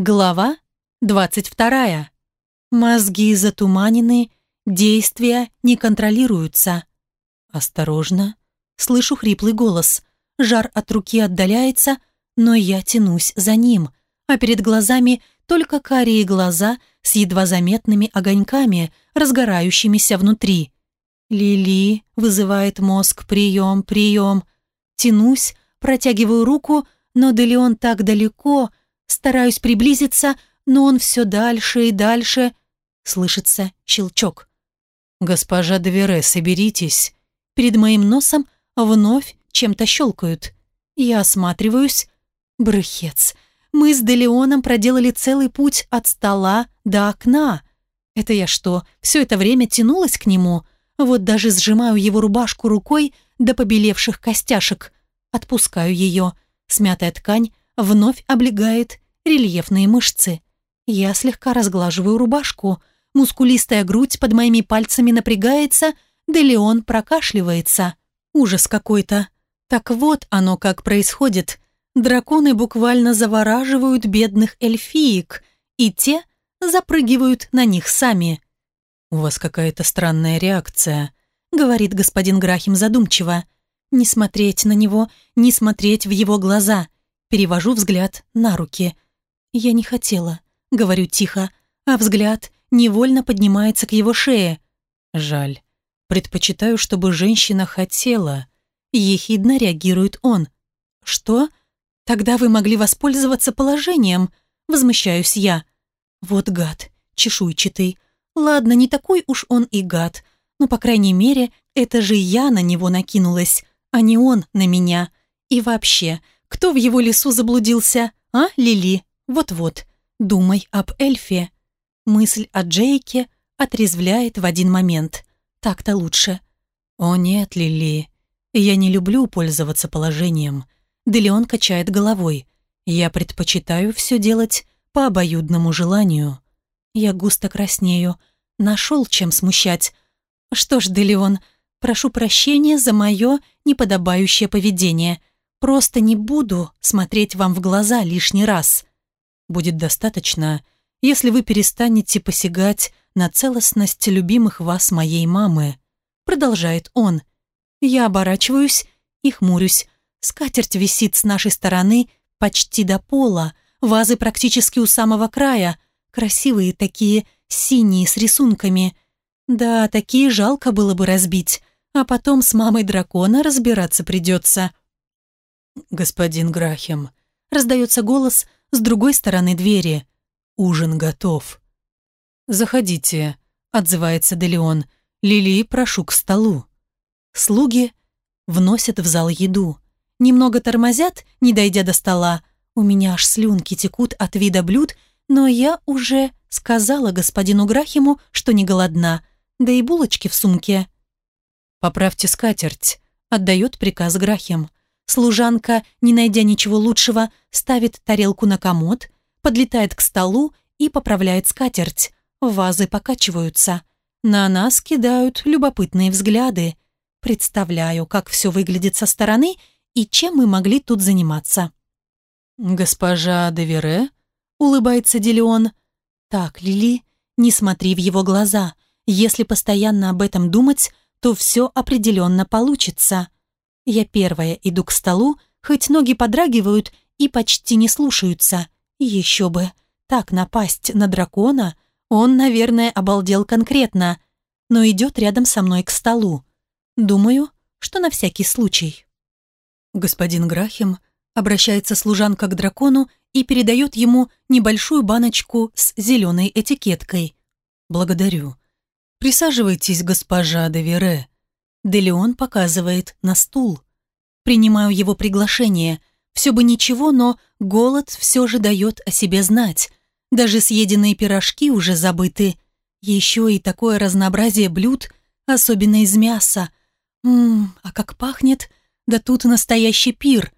Глава 22. Мозги затуманены, действия не контролируются. Осторожно. Слышу хриплый голос. Жар от руки отдаляется, но я тянусь за ним, а перед глазами только карие глаза с едва заметными огоньками, разгорающимися внутри. Лили вызывает мозг «прием, прием». Тянусь, протягиваю руку, но Делеон так далеко, Стараюсь приблизиться, но он все дальше и дальше. Слышится щелчок. «Госпожа Девере, соберитесь!» Перед моим носом вновь чем-то щелкают. Я осматриваюсь. Брыхец. Мы с Делеоном проделали целый путь от стола до окна. Это я что, все это время тянулась к нему? Вот даже сжимаю его рубашку рукой до побелевших костяшек. Отпускаю ее. Смятая ткань вновь облегает рельефные мышцы. Я слегка разглаживаю рубашку. Мускулистая грудь под моими пальцами напрягается, да Леон прокашливается. Ужас какой-то. Так вот оно как происходит. Драконы буквально завораживают бедных эльфиек, и те запрыгивают на них сами. «У вас какая-то странная реакция», — говорит господин Грахим задумчиво. «Не смотреть на него, не смотреть в его глаза». Перевожу взгляд на руки — я не хотела, говорю тихо, а взгляд невольно поднимается к его шее. Жаль. Предпочитаю, чтобы женщина хотела. Ехидно реагирует он. Что? Тогда вы могли воспользоваться положением. Возмущаюсь я. Вот гад, чешуйчатый. Ладно, не такой уж он и гад. Но, по крайней мере, это же я на него накинулась, а не он на меня. И вообще, кто в его лесу заблудился, а, Лили? Вот-вот, думай об эльфе. Мысль о Джейке отрезвляет в один момент. Так-то лучше. О нет, Лили, я не люблю пользоваться положением. Делеон качает головой. Я предпочитаю все делать по обоюдному желанию. Я густо краснею. Нашел, чем смущать. Что ж, Делеон, прошу прощения за мое неподобающее поведение. Просто не буду смотреть вам в глаза лишний раз будет достаточно, если вы перестанете посягать на целостность любимых вас моей мамы. Продолжает он. Я оборачиваюсь и хмурюсь. Скатерть висит с нашей стороны почти до пола, вазы практически у самого края, красивые такие, синие, с рисунками. Да, такие жалко было бы разбить, а потом с мамой дракона разбираться придется. «Господин Грахем», — раздается голос — с другой стороны двери. «Ужин готов». «Заходите», — отзывается Делеон. «Лилии прошу к столу». Слуги вносят в зал еду. Немного тормозят, не дойдя до стола. У меня аж слюнки текут от вида блюд, но я уже сказала господину Грахиму, что не голодна, да и булочки в сумке. «Поправьте скатерть», — отдает приказ Грахим. Служанка, не найдя ничего лучшего, ставит тарелку на комод, подлетает к столу и поправляет скатерть. Вазы покачиваются. На нас кидают любопытные взгляды. Представляю, как все выглядит со стороны и чем мы могли тут заниматься. «Госпожа Девере?» — улыбается Делеон. «Так, Лили, не смотри в его глаза. Если постоянно об этом думать, то все определенно получится». Я первая иду к столу, хоть ноги подрагивают и почти не слушаются. Еще бы. Так напасть на дракона, он, наверное, обалдел конкретно, но идет рядом со мной к столу. Думаю, что на всякий случай. Господин Грахим обращается служанка к дракону и передает ему небольшую баночку с зеленой этикеткой. «Благодарю. Присаживайтесь, госпожа Девере», Делеон показывает на стул. Принимаю его приглашение. Все бы ничего, но голод все же дает о себе знать. Даже съеденные пирожки уже забыты. Еще и такое разнообразие блюд, особенно из мяса. Ммм, а как пахнет? Да тут настоящий пир.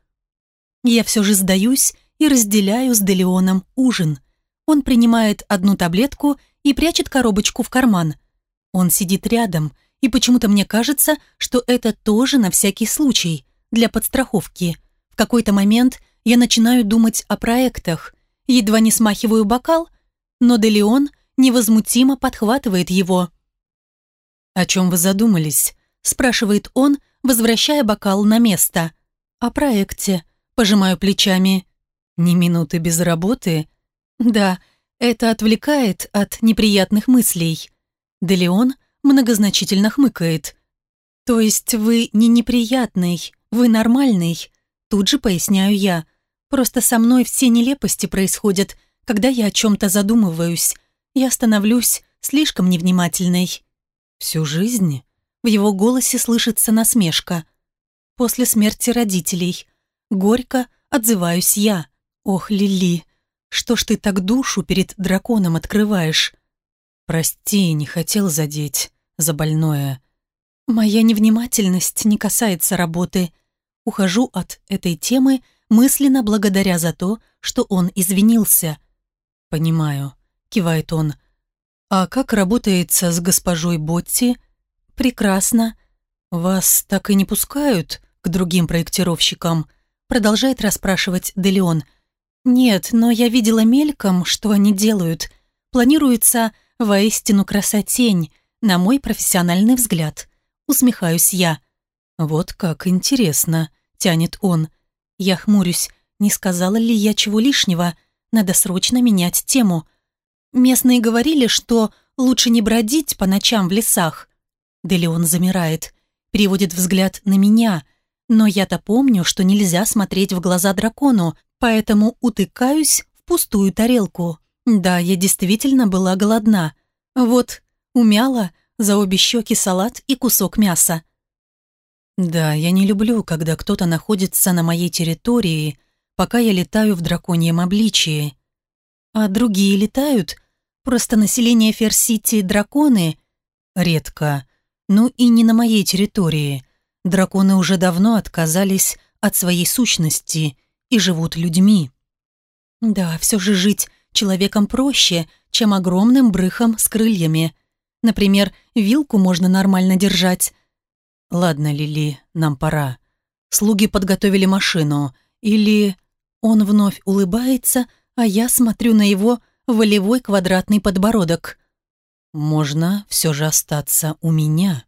Я все же сдаюсь и разделяю с Делеоном ужин. Он принимает одну таблетку и прячет коробочку в карман. Он сидит рядом – и почему-то мне кажется, что это тоже на всякий случай, для подстраховки. В какой-то момент я начинаю думать о проектах, едва не смахиваю бокал, но Делеон невозмутимо подхватывает его. «О чем вы задумались?» – спрашивает он, возвращая бокал на место. «О проекте», – пожимаю плечами. «Ни минуты без работы?» «Да, это отвлекает от неприятных мыслей». Делеон многозначительно хмыкает. «То есть вы не неприятный, вы нормальный?» Тут же поясняю я. «Просто со мной все нелепости происходят, когда я о чем-то задумываюсь. Я становлюсь слишком невнимательной». «Всю жизнь?» В его голосе слышится насмешка. «После смерти родителей. Горько отзываюсь я. Ох, Лили, что ж ты так душу перед драконом открываешь?» «Прости, не хотел задеть, за больное. Моя невнимательность не касается работы. Ухожу от этой темы, мысленно благодаря за то, что он извинился». «Понимаю», — кивает он. «А как работается с госпожой Ботти?» «Прекрасно. Вас так и не пускают к другим проектировщикам?» Продолжает расспрашивать Делеон. «Нет, но я видела мельком, что они делают. Планируется Воистину красотень, на мой профессиональный взгляд. Усмехаюсь я. «Вот как интересно», — тянет он. Я хмурюсь. Не сказала ли я чего лишнего? Надо срочно менять тему. Местные говорили, что лучше не бродить по ночам в лесах. Делеон замирает, переводит взгляд на меня. Но я-то помню, что нельзя смотреть в глаза дракону, поэтому утыкаюсь в пустую тарелку. Да, я действительно была голодна. Вот, умяла за обе щеки салат и кусок мяса. Да, я не люблю, когда кто-то находится на моей территории, пока я летаю в драконьем обличии. А другие летают? Просто население Ферсити – драконы? Редко. Ну и не на моей территории. Драконы уже давно отказались от своей сущности и живут людьми. Да, все же жить человеком проще, чем огромным брыхом с крыльями. Например, вилку можно нормально держать. «Ладно, Лили, нам пора. Слуги подготовили машину. Или...» Он вновь улыбается, а я смотрю на его волевой квадратный подбородок. «Можно все же остаться у меня».